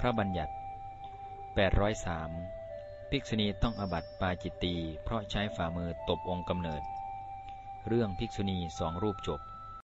พระบัญญัติ 803 ภิกษุณีต้องอบัติปาจิตตีเพราะใช้ฝ่ามือตบองค์กำเนิด เรื่องภิกษุณีสองรูปจบ